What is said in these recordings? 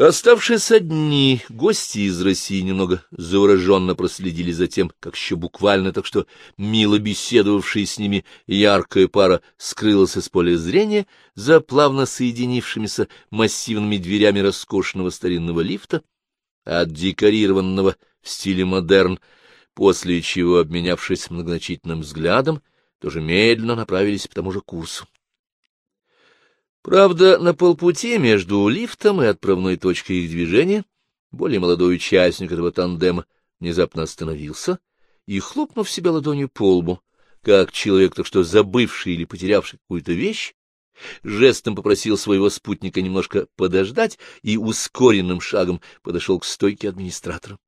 Оставшись одни, гости из России немного завороженно проследили за тем, как еще буквально так что мило беседовавшая с ними яркая пара скрылась из поля зрения за плавно соединившимися массивными дверями роскошного старинного лифта, отдекорированного в стиле модерн, после чего, обменявшись многозначительным взглядом, тоже медленно направились по тому же курсу. Правда, на полпути между лифтом и отправной точкой их движения более молодой участник этого тандема внезапно остановился и, хлопнув себя ладонью по лбу, как человек, так что забывший или потерявший какую-то вещь, жестом попросил своего спутника немножко подождать и ускоренным шагом подошел к стойке администратора.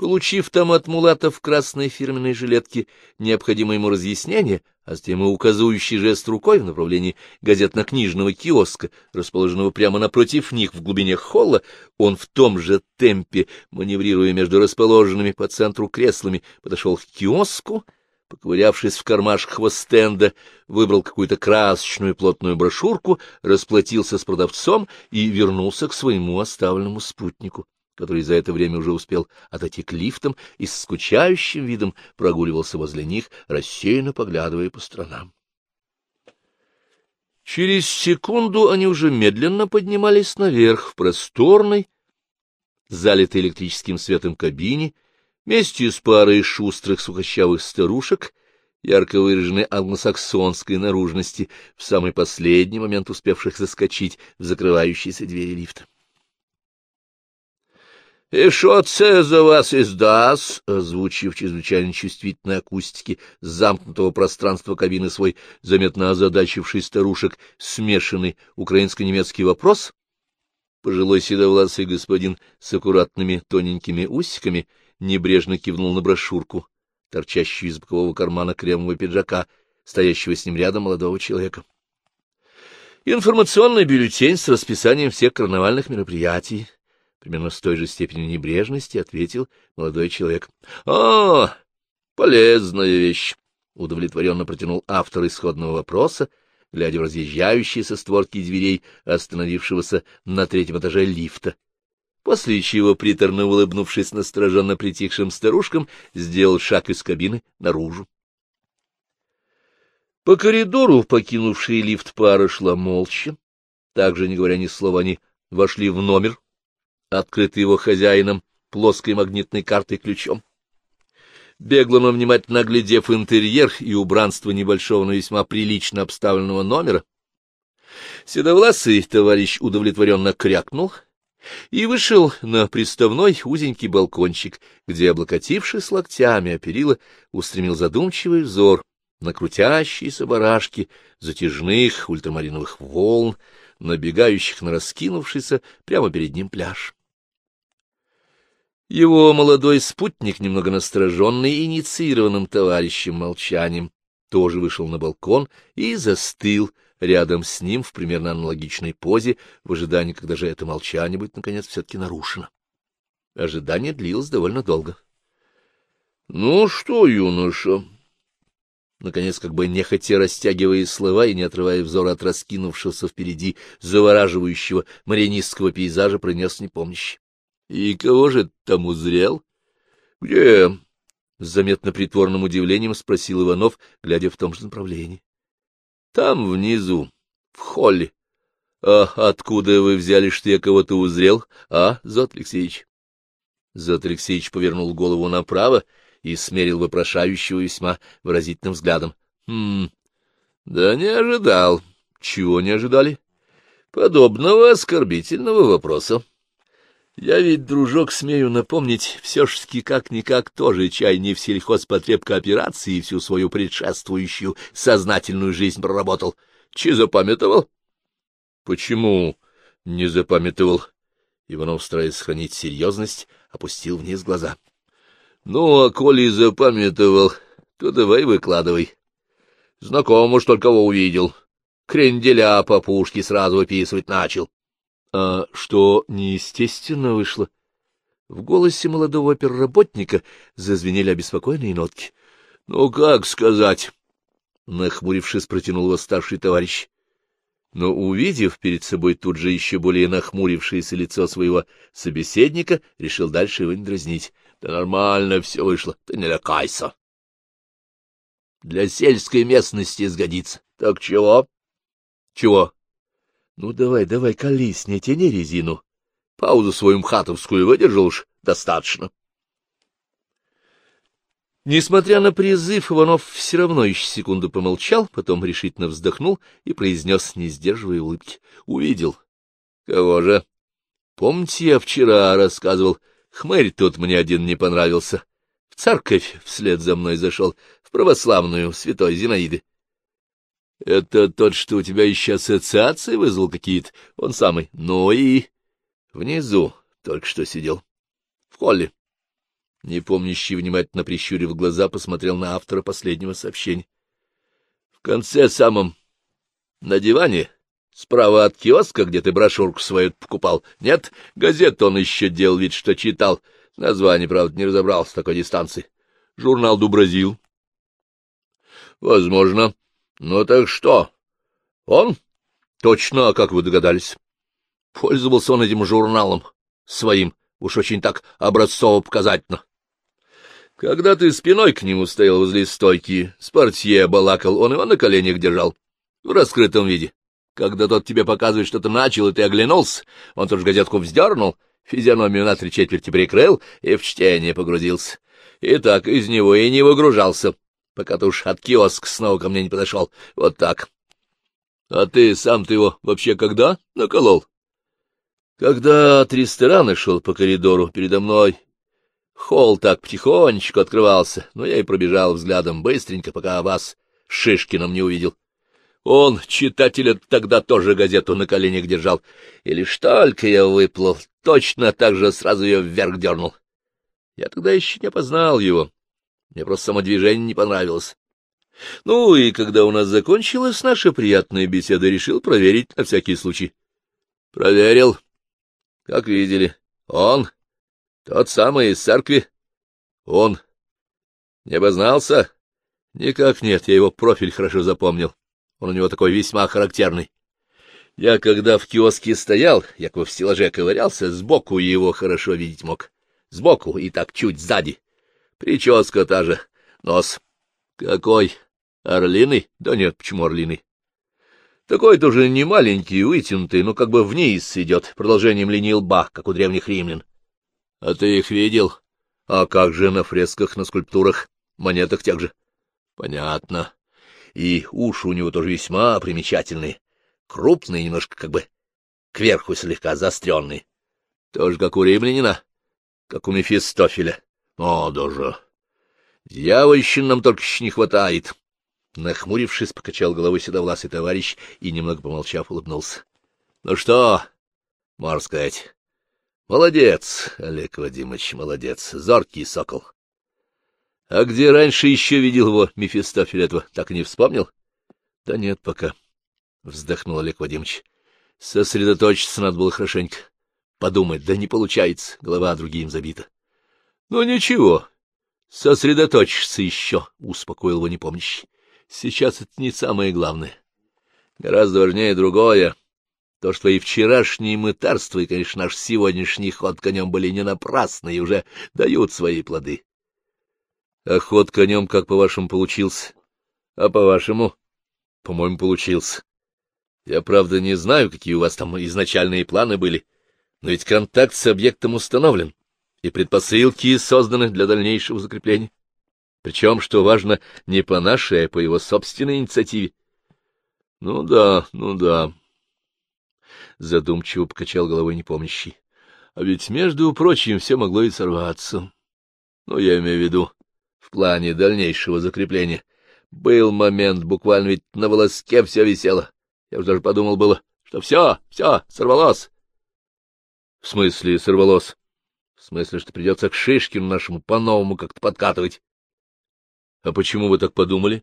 Получив там от мулата в красной фирменной жилетке необходимое ему разъяснение, а затем и указывающий жест рукой в направлении газетно-книжного киоска, расположенного прямо напротив них в глубине холла, он в том же темпе, маневрируя между расположенными по центру креслами, подошел к киоску, поковырявшись в кармашках его стенда, выбрал какую-то красочную плотную брошюрку, расплатился с продавцом и вернулся к своему оставленному спутнику который за это время уже успел отойти к лифтам и с скучающим видом прогуливался возле них, рассеянно поглядывая по сторонам. Через секунду они уже медленно поднимались наверх в просторной, залитой электрическим светом кабине, вместе с парой шустрых сухощавых старушек, ярко выраженной англосаксонской наружности, в самый последний момент успевших заскочить в закрывающиеся двери лифта. — И что це за вас издаст? — озвучив чрезвычайно чувствительной акустики замкнутого пространства кабины свой заметно озадачивший старушек смешанный украинско-немецкий вопрос, пожилой седовласый господин с аккуратными тоненькими усиками небрежно кивнул на брошюрку, торчащую из бокового кармана кремового пиджака, стоящего с ним рядом молодого человека. Информационный бюллетень с расписанием всех карнавальных мероприятий, примерно с той же степенью небрежности ответил молодой человек. — А, полезная вещь! — удовлетворенно протянул автор исходного вопроса, глядя в разъезжающиеся створки дверей, остановившегося на третьем этаже лифта. После чего, приторно улыбнувшись настороженно притихшим старушкам, сделал шаг из кабины наружу. По коридору, покинувший лифт пара шла молча. Также, не говоря ни слова, они вошли в номер, открытый его хозяином плоской магнитной картой ключом. Бегло, но внимательно оглядев интерьер и убранство небольшого, но весьма прилично обставленного номера, седовласый товарищ удовлетворенно крякнул и вышел на приставной узенький балкончик, где, облокотившись локтями о перила, устремил задумчивый взор на крутящиеся барашки затяжных ультрамариновых волн, набегающих на раскинувшийся прямо перед ним пляж. Его молодой спутник, немного настороженный инициированным товарищем молчанием, тоже вышел на балкон и застыл рядом с ним в примерно аналогичной позе, в ожидании, когда же это молчание будет, наконец, все-таки нарушено. Ожидание длилось довольно долго. — Ну что, юноша? Наконец, как бы нехотя растягивая слова и не отрывая взора от раскинувшегося впереди завораживающего марианистского пейзажа, принес непомнящий. И кого же там узрел? — Где? — с заметно притворным удивлением спросил Иванов, глядя в том же направлении. — Там внизу, в холле. — А откуда вы взяли, что я кого-то узрел, а, Зот Алексеевич? Зот Алексеевич повернул голову направо и смерил вопрошающего весьма выразительным взглядом. — Хм, да не ожидал. Чего не ожидали? — Подобного оскорбительного вопроса. Я ведь, дружок, смею напомнить, все-таки как-никак тоже чай не в сельхозпотребкооперации всю свою предшествующую сознательную жизнь проработал. Че запамятовал? — Почему не запамятовал? Иванов, стараясь сохранить серьезность, опустил вниз глаза. — Ну, а коли запамятовал, то давай выкладывай. Знакомо уж только кого увидел. Кренделя по пушке сразу выписывать начал. А что неестественно вышло? В голосе молодого оперработника зазвенели обеспокоенные нотки. — Ну, как сказать? — нахмурившись, протянул его старший товарищ. но, увидев перед собой тут же еще более нахмурившееся лицо своего собеседника, решил дальше его не дразнить. — Да нормально все вышло, ты не лякайся. — Для сельской местности сгодится. — Так чего? — Чего? — Ну, давай, давай, колись, не тяни резину. Паузу свою мхатовскую выдержал уж достаточно. Несмотря на призыв, Иванов все равно еще секунду помолчал, потом решительно вздохнул и произнес, не сдерживая улыбки. — Увидел. — Кого же? — Помните, я вчера рассказывал, хмырь тут мне один не понравился. В церковь вслед за мной зашел, в православную, святой Зинаиды. — Это тот, что у тебя еще ассоциации вызвал какие-то? Он самый. Ну и... Внизу только что сидел. В холле. Непомнящий, внимательно прищурив глаза, посмотрел на автора последнего сообщения. В конце самом на диване, справа от киоска, где ты брошюрку свою покупал. Нет, газету он еще делал вид, что читал. Название, правда, не разобрал с такой дистанции. Журнал «Дубразил». Возможно. Ну так что? Он? Точно, а как вы догадались? Пользовался он этим журналом своим, уж очень так образцово-показательно. Когда ты спиной к нему стоял возле стойки, с портье балакал, он его на коленях держал, в раскрытом виде. Когда тот тебе показывает, что ты начал, и ты оглянулся, он тоже газетку вздернул, физиономию на три четверти прикрыл и в чтение погрузился. И так из него и не выгружался, пока ты уж от киоск снова ко мне не подошел. Вот так. А ты сам-то его вообще когда наколол? Когда от ресторана шел по коридору передо мной, Холл так потихонечку открывался, но я и пробежал взглядом быстренько, пока вас Шишкиным не увидел. Он, читателя, тогда тоже газету на коленях держал. И лишь только я выплыл, точно так же сразу ее вверх дернул. Я тогда еще не опознал его. Мне просто само движение не понравилось. Ну и когда у нас закончилась наша приятная беседа, решил проверить на всякий случай. Проверил. Как видели, он тот самый из церкви? Он. Не обознался? Никак нет, я его профиль хорошо запомнил. Он у него такой весьма характерный. Я, когда в киоске стоял, якобы в стеллаже ковырялся, сбоку его хорошо видеть мог. Сбоку и так чуть сзади. Прическа та же, нос. Какой? Орлиный? Да нет, почему орлиный? Такой тоже не маленький, вытянутый, но как бы вниз идет, продолжением линии лба, как у древних римлян. — А ты их видел? А как же на фресках, на скульптурах, монетах тех же? — Понятно. И уши у него тоже весьма примечательные, крупные, немножко как бы кверху слегка заостренные. Тоже как у римлянина, как у Мефистофеля. О, даже! Дьявольщин нам только еще не хватает. Нахмурившись, покачал головой седовласый товарищ и, немного помолчав, улыбнулся. — Ну что, можно сказать, Молодец, Олег Вадимович, молодец, зоркий сокол. А где раньше еще видел его, Мефистофель этого, так и не вспомнил? Да нет пока, — вздохнул Олег Вадимович. Сосредоточиться надо было хорошенько. Подумать, да не получается, голова другим забита. Ну ничего, сосредоточиться еще, — успокоил его непомнящий. Сейчас это не самое главное. Гораздо важнее другое. То, что и вчерашнее мытарство, и, конечно, наш сегодняшний ход конем были не напрасны и уже дают свои плоды. А ход конем, как по-вашему, получился? А по-вашему? По-моему, получился. Я, правда, не знаю, какие у вас там изначальные планы были, но ведь контакт с объектом установлен, и предпосылки созданы для дальнейшего закрепления. Причем, что важно, не по нашей, а по его собственной инициативе. Ну да, ну да, задумчиво покачал головой непомнящий. А ведь, между прочим, все могло и сорваться. Ну, я имею в виду, в плане дальнейшего закрепления. Был момент, буквально ведь на волоске все висело. Я уж даже подумал было, что все, все, сорвалось. В смысле сорвалось? В смысле, что придется к Шишкину нашему по-новому как-то подкатывать. А почему вы так подумали?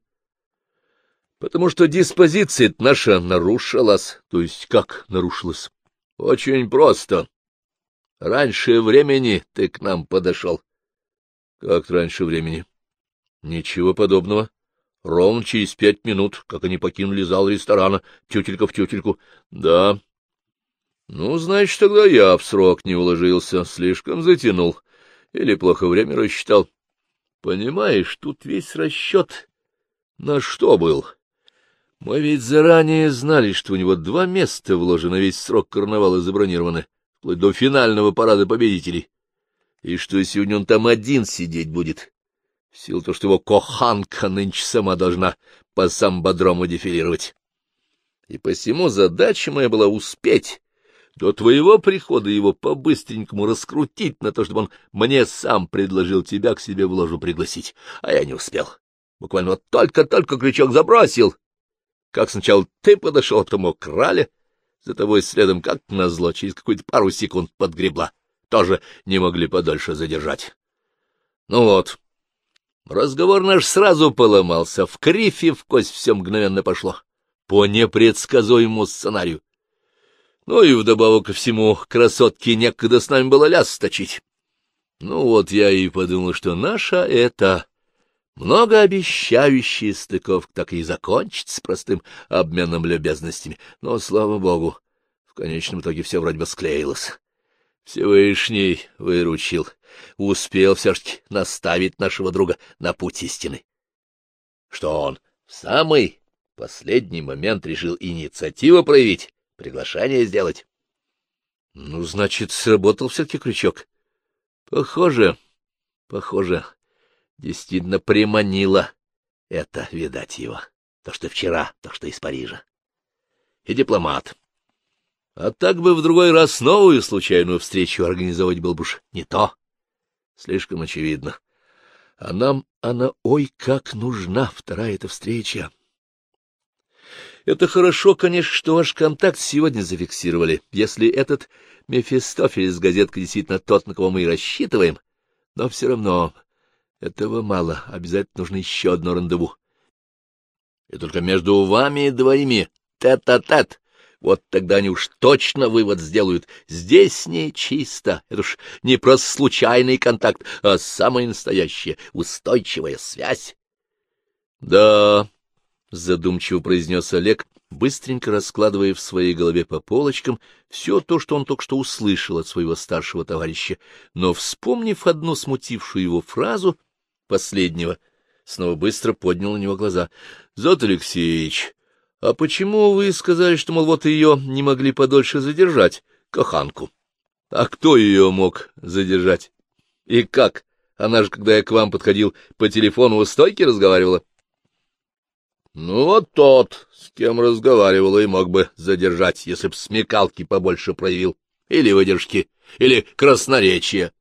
Потому что диспозиция наша нарушилась. То есть как нарушилась? Очень просто. Раньше времени ты к нам подошел. Как раньше времени? Ничего подобного. Ровно через пять минут, как они покинули зал ресторана, тютелька в тютельку. Да. Ну, значит, тогда я в срок не уложился, слишком затянул. Или плохо время рассчитал. Понимаешь, тут весь расчет на что был? Мы ведь заранее знали, что у него два места вложено, весь срок карнавала забронированы, вплоть до финального парада победителей. И что сегодня он там один сидеть будет? В силу того, что его коханка нынче сама должна по самбодрому дефилировать. И посему задача моя была успеть до твоего прихода его по-быстренькому раскрутить на то, чтобы он мне сам предложил тебя к себе в ложу пригласить. А я не успел. Буквально вот только-только крючок забросил. Как сначала ты подошел, а потом его крали, за тобой следом, как назло, через какую-то пару секунд подгребла. Тоже не могли подольше задержать. Ну вот, Разговор наш сразу поломался, в кривь и в кость все мгновенно пошло, по непредсказуемому сценарию. Ну и вдобавок ко всему, красотке некогда с нами было ляс сточить. Ну вот я и подумал, что наша это многообещающая стыковка так и закончится простым обменом любезностями. Но, слава богу, в конечном итоге все вроде бы склеилось. Всевышний выручил, успел все-таки наставить нашего друга на путь истины. Что он в самый последний момент решил инициативу проявить, приглашение сделать. Ну, значит, сработал все-таки крючок. Похоже, похоже, действительно приманило это, видать, его. То, что вчера, то, что из Парижа. И дипломат. А так бы в другой раз новую случайную встречу организовать был бы уж не то. Слишком очевидно. А нам она ой как нужна, вторая эта встреча. Это хорошо, конечно, что ваш контакт сегодня зафиксировали. Если этот Мефистофель из газетки действительно тот, на кого мы и рассчитываем, но все равно этого мало, обязательно нужно еще одно рандеву. И только между вами двоими тет-а-тет, вот тогда они уж точно вывод сделают. Здесь не чисто. Это уж не просто случайный контакт, а самая настоящая устойчивая связь. — Да, — задумчиво произнес Олег, быстренько раскладывая в своей голове по полочкам все то, что он только что услышал от своего старшего товарища, но, вспомнив одну смутившую его фразу последнего, снова быстро поднял на него глаза. — Зот Алексеевич, — А почему вы сказали, что, мол, вот ее не могли подольше задержать, коханку? — А кто ее мог задержать? И как? Она же, когда я к вам подходил, по телефону у стойки разговаривала. — Ну, вот тот, с кем разговаривала, и мог бы задержать, если б смекалки побольше проявил, или выдержки, или красноречия.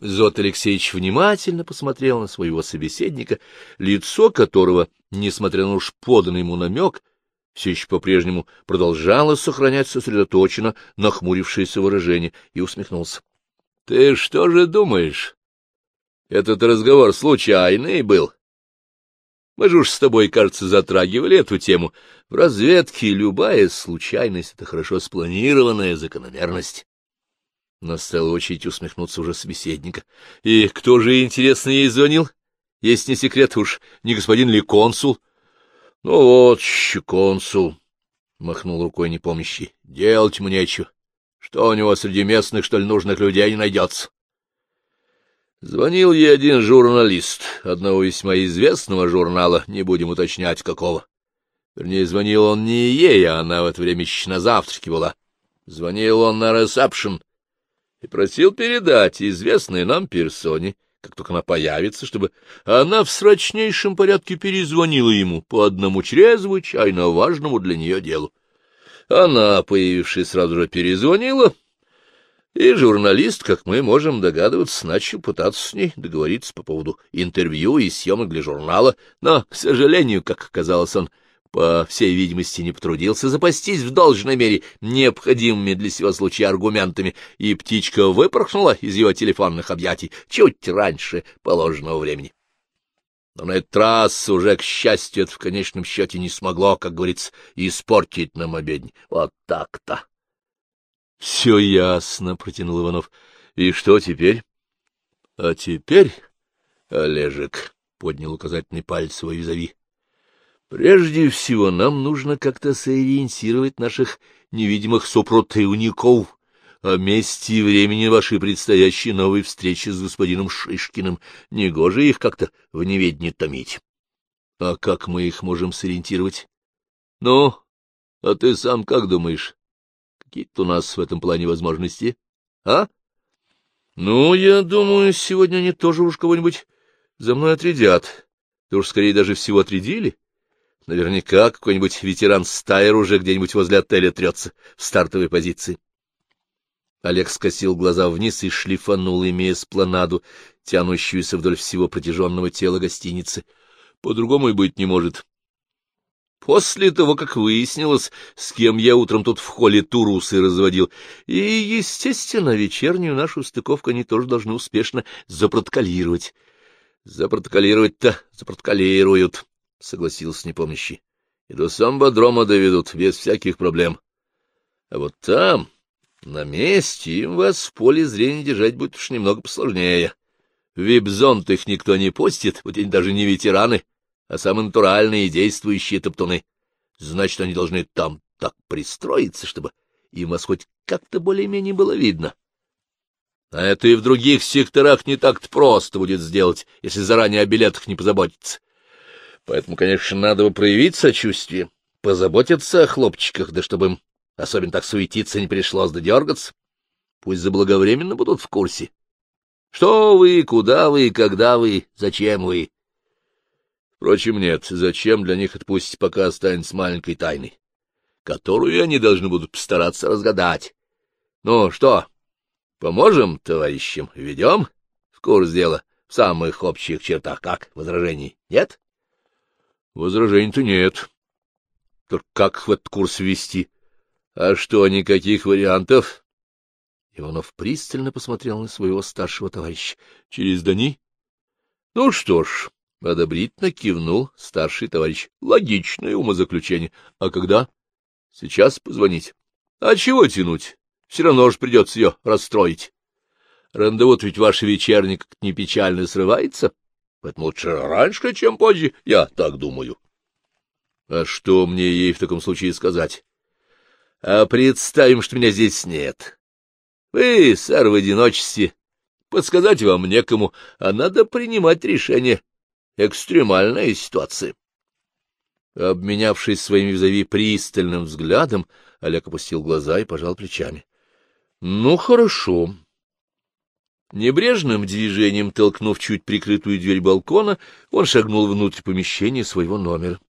Зот Алексеевич внимательно посмотрел на своего собеседника, лицо которого несмотря на уж поданный ему намек, все еще по-прежнему продолжало сохранять сосредоточенно нахмурившееся выражение, и усмехнулся. — Ты что же думаешь? Этот разговор случайный был. Мы же уж с тобой, кажется, затрагивали эту тему. В разведке любая случайность — это хорошо спланированная закономерность. Настала очередь усмехнуться уже собеседника. — И кто же, интересно, ей звонил? — есть не секрет уж, не господин ли консул? — Ну вот, консул, — махнул рукой непомнящий, — делать мне нечего. Что у него среди местных, что ли, нужных людей не найдется? Звонил ей один журналист одного весьма известного журнала, не будем уточнять, какого. Вернее, звонил он не ей, а она в это время еще на завтраке была. Звонил он на ресепшн и просил передать известной нам персоне, как только она появится, чтобы она в срочнейшем порядке перезвонила ему по одному чрезвычайно важному для нее делу. Она, появившись, сразу же перезвонила, и журналист, как мы можем догадываться, начал пытаться с ней договориться по поводу интервью и съемок для журнала, но, к сожалению, как оказалось, он по всей видимости, не потрудился запастись в должной мере необходимыми для сего случая аргументами, и птичка выпорхнула из его телефонных объятий чуть раньше положенного времени. Но на этот раз уже, к счастью, это в конечном счете не смогло, как говорится, испортить нам обедни. Вот так-то. — Все ясно, — протянул Иванов. — И что теперь? — А теперь, Олежек, — поднял указательный палец свой визави, Прежде всего, нам нужно как-то сориентировать наших невидимых сопротивников о месте и времени вашей предстоящей новой встречи с господином Шишкиным. Негоже их как-то в неведении томить. А как мы их можем сориентировать? Ну, а ты сам как думаешь? Какие-то у нас в этом плане возможности, а? Ну, я думаю, сегодня они тоже уж кого-нибудь за мной отрядят. Да уж скорее даже всего отрядили. Наверняка какой-нибудь ветеран Стайер уже где-нибудь возле отеля трется в стартовой позиции. Олег скосил глаза вниз и шлифанул, имея спланаду, тянущуюся вдоль всего протяженного тела гостиницы. По-другому и быть не может. После того, как выяснилось, с кем я утром тут в холле турусы разводил, и, естественно, вечернюю нашу стыковку они тоже должны успешно запротоколировать. Запротоколировать-то запротоколируют, — согласился непомнящий. И до самбодрома доведут, без всяких проблем. А вот там, на месте, им вас в поле зрения держать будет уж немного посложнее. В вип-зон их никто не пустит, вот они даже не ветераны, а самые натуральные действующие топтуны. Значит, они должны там так пристроиться, чтобы им вас хоть как-то более-менее было видно. А это и в других секторах не так-то просто будет сделать, если заранее о билетах не позаботиться. Поэтому, конечно, надо бы проявить сочувствие, позаботиться о хлопчиках, да чтобы им особенно так суетиться не пришлось да дергаться. Пусть заблаговременно будут в курсе. Что вы, куда вы, когда вы, зачем вы? Впрочем, нет, зачем для них это пусть пока останется маленькой тайной, которую они должны будут постараться разгадать. Ну что, поможем товарищам, ведем в курс дела в самых общих чертах, как возражений нет? Возражений-то нет. Только как в этот курс ввести? А что, никаких вариантов? Иванов пристально посмотрел на своего старшего товарища. Через Дани? Ну что ж, — одобрительно кивнул старший товарищ. — Логичное умозаключение. А когда? — Сейчас позвонить. — А чего тянуть? Все равно же придется ее расстроить. рандеву ведь ваш вечерник не печально срывается, поэтому лучше раньше, чем позже, я так думаю. — А что мне ей в таком случае сказать? — А представим, что меня здесь нет. Вы, сэр, в одиночестве. Подсказать вам некому, а надо принимать решение экстремальная ситуация. Обменявшись своими визави пристальным взглядом, Олег опустил глаза и пожал плечами. — Ну, хорошо. Небрежным движением, толкнув чуть прикрытую дверь балкона, он шагнул внутрь помещения своего номера.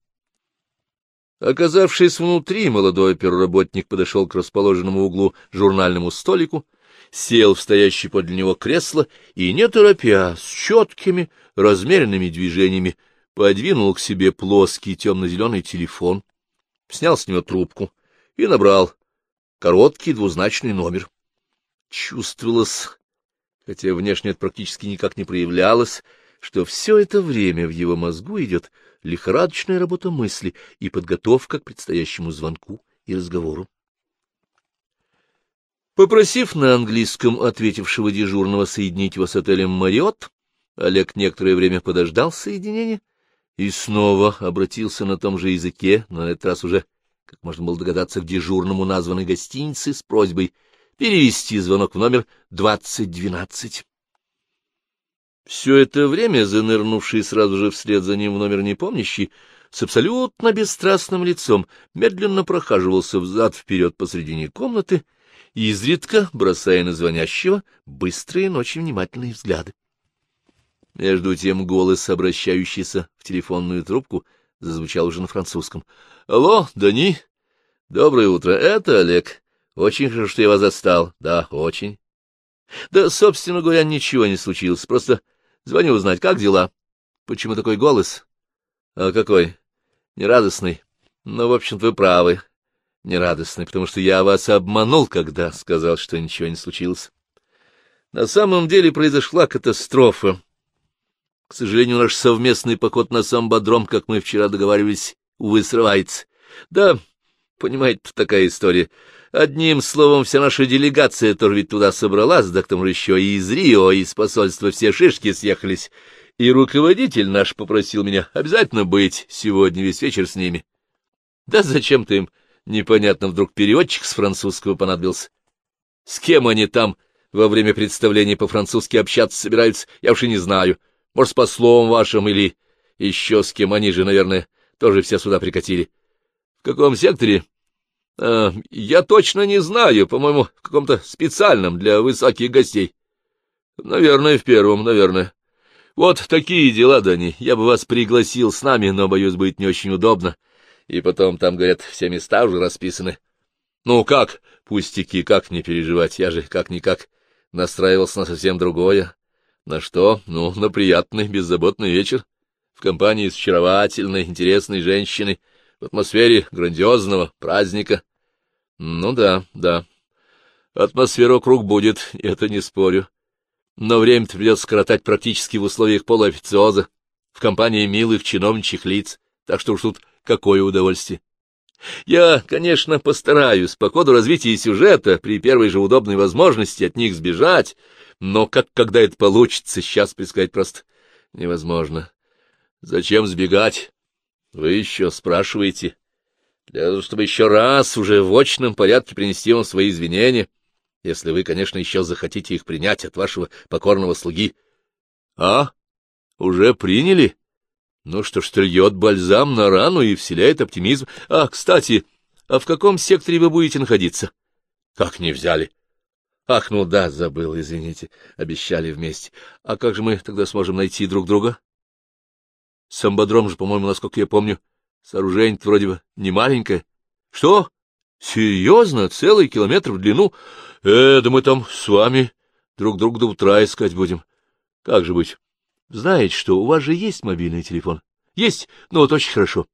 Оказавшись внутри, молодой оперработник подошел к расположенному углу журнальному столику, сел в стоящее подле него кресло и, не торопя, с четкими, размеренными движениями, подвинул к себе плоский темно-зеленый телефон, снял с него трубку и набрал короткий двузначный номер. Чувствовалось, хотя внешне это практически никак не проявлялось, что все это время в его мозгу идет лихорадочная работа мысли и подготовка к предстоящему звонку и разговору. Попросив на английском ответившего дежурного соединить его с отелем «Мариот», Олег некоторое время подождал соединения и снова обратился на том же языке, но на этот раз уже, как можно было догадаться, к дежурному названной гостинице с просьбой перевести звонок в номер 2012. Все это время, занырнувший сразу же вслед за ним в номер непомнящий, с абсолютно бесстрастным лицом медленно прохаживался взад-вперед посредине комнаты, изредка бросая на звонящего быстрые, но очень внимательные взгляды. Между тем голос, обращающийся в телефонную трубку, зазвучал уже на французском. — Алло, Дани? Доброе утро. Это Олег. Очень хорошо, что я вас застал. Да, очень. Да, собственно говоря, ничего не случилось. Просто звоню узнать, как дела. Почему такой голос? А какой? Нерадостный. Ну, в общем-то, вы правы. Нерадостный, потому что я вас обманул, когда сказал, что ничего не случилось. На самом деле произошла катастрофа. К сожалению, наш совместный поход на самбодром, как мы вчера договаривались, увы, срывается. Да, понимаете, такая история. Одним словом, вся наша делегация тоже ведь туда собралась, да к тому же еще и из Рио, и из посольства все шишки съехались. И руководитель наш попросил меня обязательно быть сегодня весь вечер с ними. Да зачем-то им, непонятно, вдруг переводчик с французского понадобился. С кем они там во время представления по-французски общаться собираются, я уж и не знаю. Может, с послом вашим или еще с кем, они же, наверное, тоже все сюда прикатили. В каком секторе? А, я точно не знаю, по-моему, в каком-то специальном для высоких гостей. Наверное, в первом, наверное. Вот такие дела, Дани. Я бы вас пригласил с нами, но, боюсь, будет не очень удобно. И потом, там, говорят, все места уже расписаны. Ну, как? Пустяки, как не переживать? Я же как-никак настраивался на совсем другое. На что? Ну, на приятный, беззаботный вечер. В компании с очаровательной, интересной женщиной, в атмосфере грандиозного праздника. Ну да, да. Атмосфера круг будет, это не спорю. Но время-то придется скоротать практически в условиях полуофициоза, в компании милых чиновничьих лиц, так что уж тут какое удовольствие. Я, конечно, постараюсь по ходу развития сюжета при первой же удобной возможности от них сбежать, но как когда это получится, сейчас предсказать просто невозможно. Зачем сбегать? Вы еще спрашиваете. Для того, чтобы еще раз уже в очном порядке принести вам свои извинения, если вы, конечно, еще захотите их принять от вашего покорного слуги. А? Уже приняли? Ну что ж, трет бальзам на рану и вселяет оптимизм. А, кстати, а в каком секторе вы будете находиться? Как не взяли? Ах, ну да, забыл, извините, обещали вместе. А как же мы тогда сможем найти друг друга? Самбодром же, по-моему, насколько я помню, сооружение вроде бы не маленькое. Что? Серьезно? Целый километр в длину? Э, да мы там с вами друг друга до утра искать будем. Как же быть? Знаете что, у вас же есть мобильный телефон? Есть? Ну вот очень хорошо.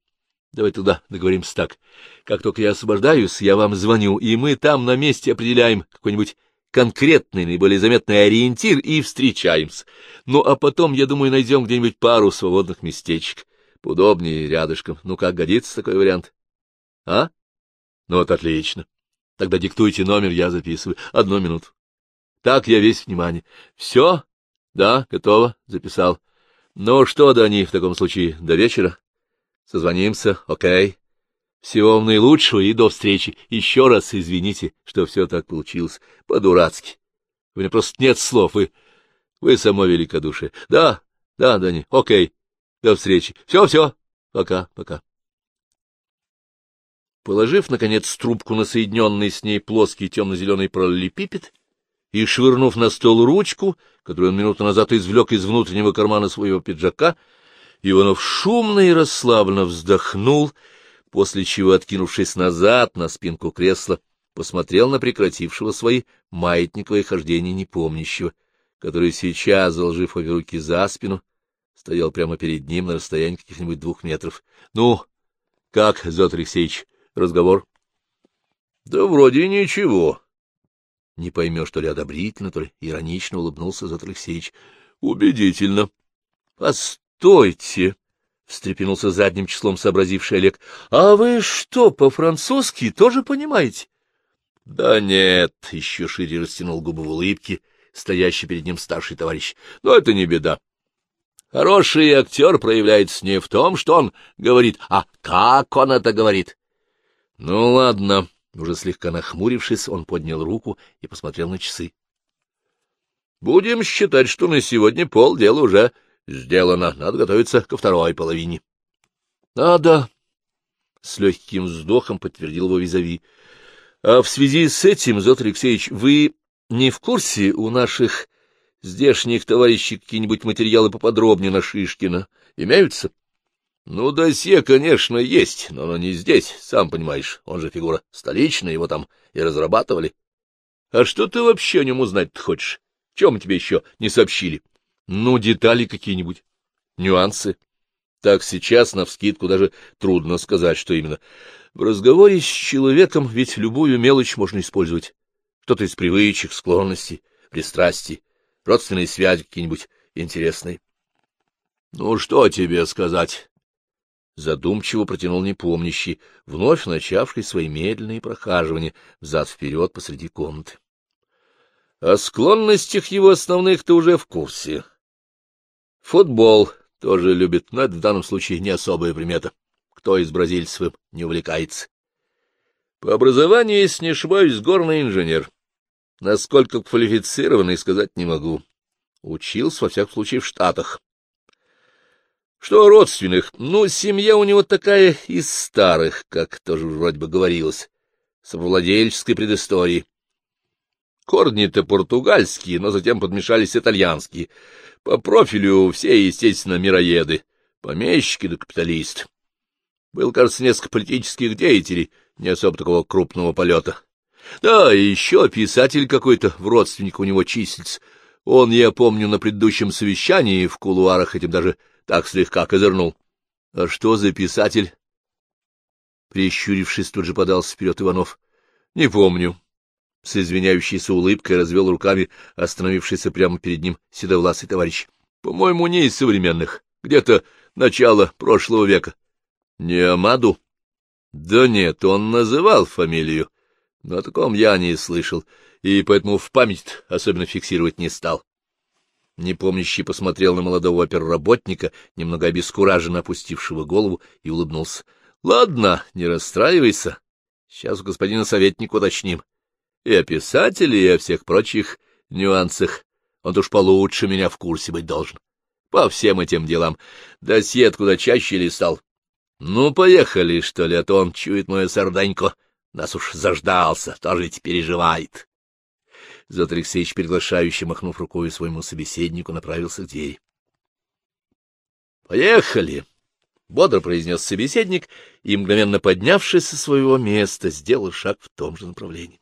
Давай туда договоримся так. Как только я освобождаюсь, я вам звоню, и мы там на месте определяем какой-нибудь конкретный, наиболее заметный ориентир и встречаемся. Ну, а потом, я думаю, найдем где-нибудь пару свободных местечек. Поудобнее, рядышком. Ну, как годится такой вариант? А? Ну, вот отлично. Тогда диктуйте номер, я записываю. Одну минуту. Так, я весь внимание. Все? Да, готово, записал. Ну что, Дани, в таком случае, до вечера? Созвонимся, окей. Всего вам наилучшего и до встречи. Еще раз извините, что все так получилось. По-дурацки. У меня просто нет слов, вы... Вы само великодушие. Да, да, Дани, окей. До встречи. Все-все. Пока, пока. Положив, наконец, трубку на соединенный с ней плоский темно-зеленый параллелепипед, и, швырнув на стол ручку, которую он минуту назад извлек из внутреннего кармана своего пиджака, Иванов шумно и расслабленно вздохнул, после чего, откинувшись назад на спинку кресла, посмотрел на прекратившего свои маятниковые хождения непомнящего, который сейчас, заложив обе руки за спину, стоял прямо перед ним на расстоянии каких-нибудь двух метров. — Ну, как, Зот Алексеевич, разговор? — Да вроде ничего, не поймешь, то ли одобрительно, то ли иронично улыбнулся Зат Алексеевич. — Убедительно. — Постойте, — встрепенулся задним числом сообразивший Олег. — А вы что, по-французски тоже понимаете? — Да нет, — еще шире растянул губы в улыбке, стоящий перед ним старший товарищ. — Но это не беда. Хороший актер проявляется не в том, что он говорит, а как он это говорит. — Ну, ладно, уже слегка нахмурившись, он поднял руку и посмотрел на часы. — Будем считать, что на сегодня полдела уже сделано. Надо готовиться ко второй половине. — Надо, — с легким вздохом подтвердил его визави. — А в связи с этим, Зот Алексеевич, вы не в курсе у наших здешних товарищей какие-нибудь материалы поподробнее на Шишкина имеются? Ну, досье, конечно, есть, но оно не здесь, сам понимаешь. Он же фигура столичная, его там и разрабатывали. А что ты вообще о нем узнать-то хочешь? Чем тебе еще не сообщили? Ну, детали какие-нибудь, нюансы. Так сейчас, навскидку, даже трудно сказать, что именно. В разговоре с человеком ведь любую мелочь можно использовать. Что-то из привычек, склонностей, пристрастий, родственные связи какие-нибудь интересные. Ну, что тебе сказать? Задумчиво протянул непомнящий, вновь начавший свои медленные прохаживания взад-вперед посреди комнаты. О склонностях его основных ты уже в курсе. Футбол тоже любит, но это в данном случае не особая примета. Кто из бразильцев не увлекается? По образованию, если не ошибаюсь, горный инженер. Насколько квалифицированный, сказать не могу. Учился, во всяком случае, в Штатах. Что родственных? Ну, семья у него такая из старых, как тоже вроде бы говорилось, с владельческой предысторией. Корни-то португальские, но затем подмешались итальянские. По профилю все, естественно, мироеды, помещики да капиталисты. Был, кажется, несколько политических деятелей, не особо такого крупного полета. Да, и еще писатель какой-то в родственник у него числится. Он, я помню, на предыдущем совещании в кулуарах этим даже так слегка козырнул. — А что за писатель? Прищурившись, тут же подался вперед Иванов. — Не помню. С извиняющейся улыбкой развел руками остановившийся прямо перед ним седовласый товарищ. — По-моему, не из современных. Где-то начало прошлого века. — Не Амаду? — Да нет, он называл фамилию. Но о таком я не слышал, и поэтому в память особенно фиксировать не стал. Непомнящий посмотрел на молодого оперработника, немного обескураженно опустившего голову, и улыбнулся. — Ладно, не расстраивайся. Сейчас у господина советника уточним. И о писателе, и о всех прочих нюансах. Он уж получше меня в курсе быть должен. По всем этим делам. Досье куда чаще листал. Ну, поехали, что ли, а то он чует мою сарданьку. Нас уж заждался, тоже ведь переживает. Зот Алексеевич, приглашающе махнув рукой своему собеседнику, направился к двери. — Поехали! — бодро произнес собеседник и, мгновенно поднявшись со своего места, сделал шаг в том же направлении.